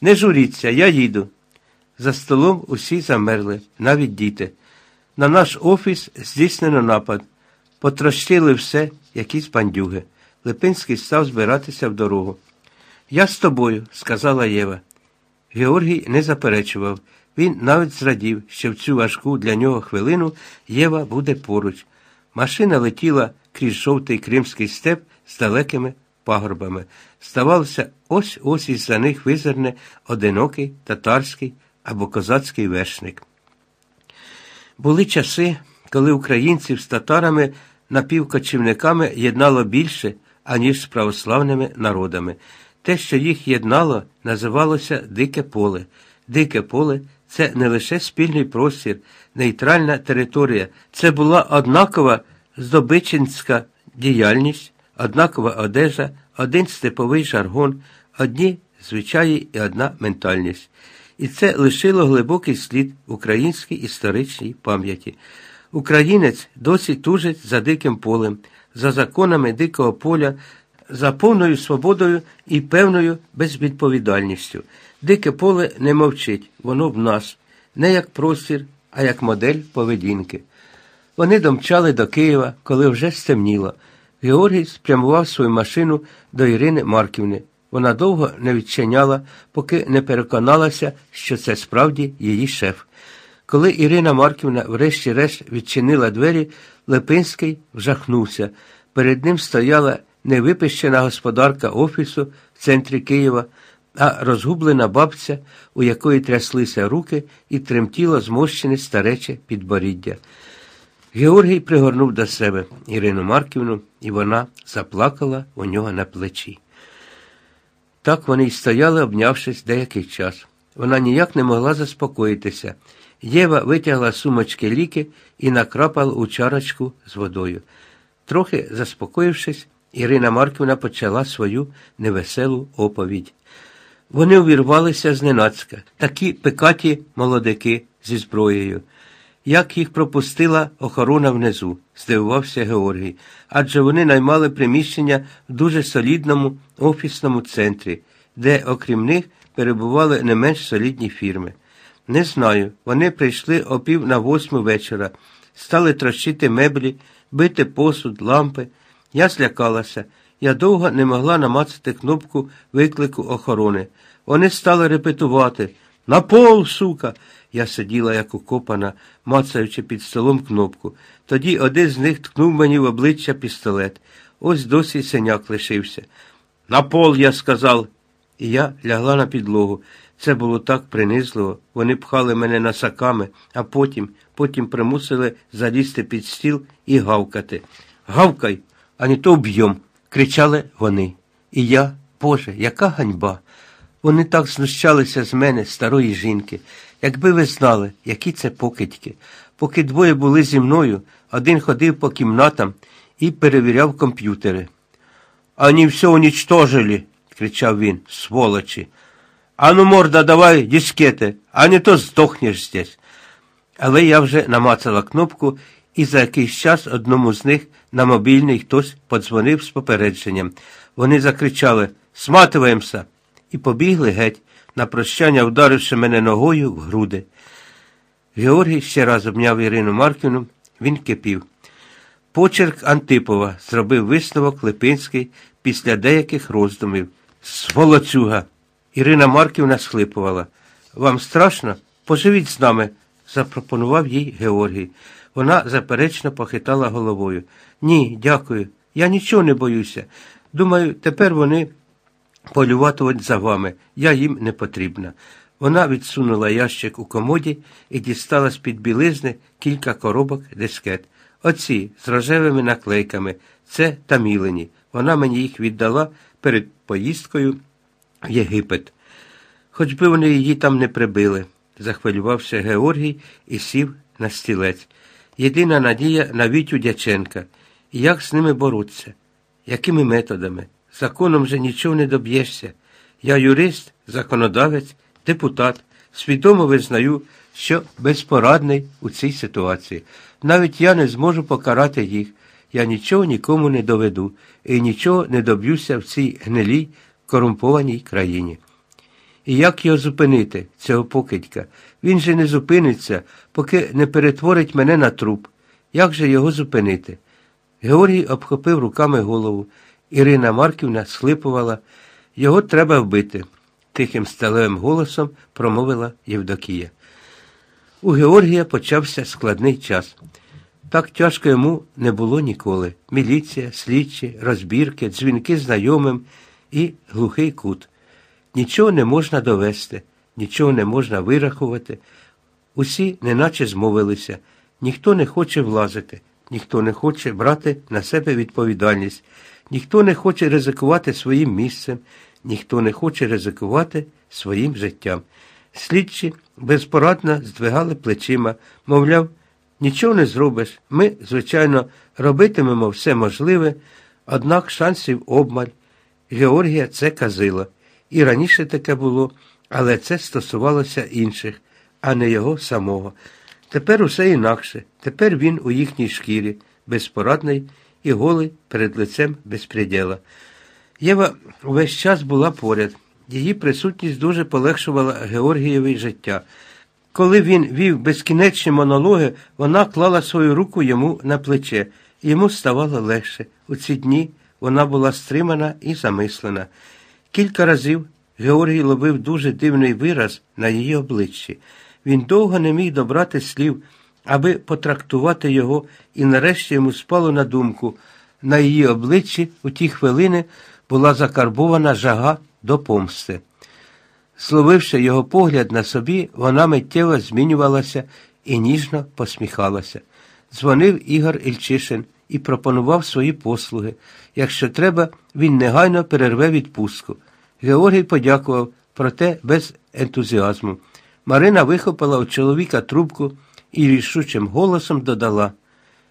Не журіться, я їду. За столом усі замерли, навіть діти. На наш офіс здійснено напад. Потрощили все, якісь бандюги. Липинський став збиратися в дорогу. Я з тобою, сказала Єва. Георгій не заперечував. Він навіть зрадів, що в цю важку для нього хвилину Єва буде поруч. Машина летіла крізь жовтий кримський степ з далекими пагорбами. Ставалося, ось ось із за них визирне одинокий татарський або козацький вершник. Були часи, коли українців з татарами напівкочівниками єднало більше, аніж з православними народами. Те, що їх єднало, називалося Дике поле. Дике поле це не лише спільний простір, нейтральна територія, це була однакова здобичинська діяльність, однакова одежа, один степовий жаргон, одні звичаї і одна ментальність. І це лишило глибокий слід українській історичній пам'яті. Українець досі тужить за диким полем, за законами дикого поля, за повною свободою і певною безвідповідальністю. Дике поле не мовчить, воно в нас, не як простір, а як модель поведінки. Вони домчали до Києва, коли вже стемніло. Георгій спрямував свою машину до Ірини Марківни. Вона довго не відчиняла, поки не переконалася, що це справді її шеф. Коли Ірина Марківна врешті-решт відчинила двері, Липинський вжахнувся. Перед ним стояла невипищена господарка офісу в центрі Києва, а розгублена бабця, у якої тряслися руки і тремтіло змощене старече підборіддя. Георгій пригорнув до себе Ірину Марківну, і вона заплакала у нього на плечі. Так вони й стояли, обнявшись деякий час. Вона ніяк не могла заспокоїтися. Єва витягла сумочки ліки і накрапала у чарочку з водою. Трохи заспокоївшись, Ірина Марківна почала свою невеселу оповідь. Вони увірвалися зненацька, такі пекаті молодики зі зброєю. Як їх пропустила охорона внизу, здивувався Георгій, адже вони наймали приміщення в дуже солідному офісному центрі, де, окрім них, перебували не менш солідні фірми. Не знаю, вони прийшли о пів на восьму вечора, стали трощити меблі, бити посуд, лампи. Я злякалася. Я довго не могла намацати кнопку виклику охорони. Вони стали репетувати. На пол, сука. Я сиділа, як укопана, мацаючи під столом кнопку. Тоді один з них ткнув мені в обличчя пістолет. Ось досі синяк лишився. На пол, я сказав. І я лягла на підлогу. Це було так принизливо. Вони пхали мене носаками, а потім, потім примусили залізти під стіл і гавкати. Гавкай, а не то вб'єм, кричали вони. І я, Боже, яка ганьба. Вони так знущалися з мене, старої жінки. Якби ви знали, які це покидьки. Поки двоє були зі мною, один ходив по кімнатам і перевіряв комп'ютери. Они все уничтожили, кричав він, сволочі. Ану, морда, давай дискети, а не то здохнеш здесь. Але я вже намацала кнопку, і за якийсь час одному з них на мобільний хтось подзвонив з попередженням. Вони закричали Смативаємося і побігли геть, на прощання вдаривши мене ногою в груди. Георгій ще раз обняв Ірину Марківну, він кипів. Почерк Антипова зробив висновок Липинський після деяких роздумів. Сволоцюга! Ірина Марківна схлипувала. Вам страшно? Поживіть з нами, запропонував їй Георгій. Вона заперечно похитала головою. Ні, дякую. Я нічого не боюся. Думаю, тепер вони полюватимуть за вами. Я їм не потрібна. Вона відсунула ящик у комоді і дістала з-під білизни кілька коробок дискет. Оці з рожевими наклейками. Це тамілені. Вона мені їх віддала перед поїздкою в Єгипет. Хоч би вони її там не прибили, захвилювався Георгій і сів на стілець. Єдина надія на Вітю Дяченка. І як з ними боротися? Якими методами? Законом же нічого не доб'єшся. Я юрист, законодавець, депутат, свідомо визнаю, що безпорадний у цій ситуації. Навіть я не зможу покарати їх. Я нічого нікому не доведу і нічого не доб'юся в цій гнилій, корумпованій країні. І як його зупинити, цього покидька? Він же не зупиниться, поки не перетворить мене на труп. Як же його зупинити? Георгій обхопив руками голову. Ірина Марківна схлипувала. Його треба вбити, тихим сталевим голосом промовила Євдокія. У Георгія почався складний час. Так тяжко йому не було ніколи. Міліція, слідчі, розбірки, дзвінки знайомим і глухий кут. Нічого не можна довести, нічого не можна вирахувати. Усі неначе змовилися, ніхто не хоче влазити, ніхто не хоче брати на себе відповідальність, ніхто не хоче ризикувати своїм місцем, ніхто не хоче ризикувати своїм життям. Слідчі безпорадно здвигали плечима, мовляв, нічого не зробиш. Ми, звичайно, робитимемо все можливе, однак шансів обмаль. Георгія це казила. І раніше таке було, але це стосувалося інших, а не його самого. Тепер усе інакше. Тепер він у їхній шкірі, безпорадний і голий перед лицем безпреділа. Єва весь час була поряд. Її присутність дуже полегшувала Георгієві життя. Коли він вів безкінечні монологи, вона клала свою руку йому на плече, йому ставало легше. У ці дні вона була стримана і замислена. Кілька разів Георгій ловив дуже дивний вираз на її обличчі. Він довго не міг добрати слів, аби потрактувати його, і нарешті йому спало на думку. На її обличчі у ті хвилини була закарбована жага до помсти. Словивши його погляд на собі, вона миттєво змінювалася і ніжно посміхалася. Дзвонив Ігор Ільчишин і пропонував свої послуги. Якщо треба, він негайно перерве відпустку. Георгій подякував, проте без ентузіазму. Марина вихопила у чоловіка трубку і рішучим голосом додала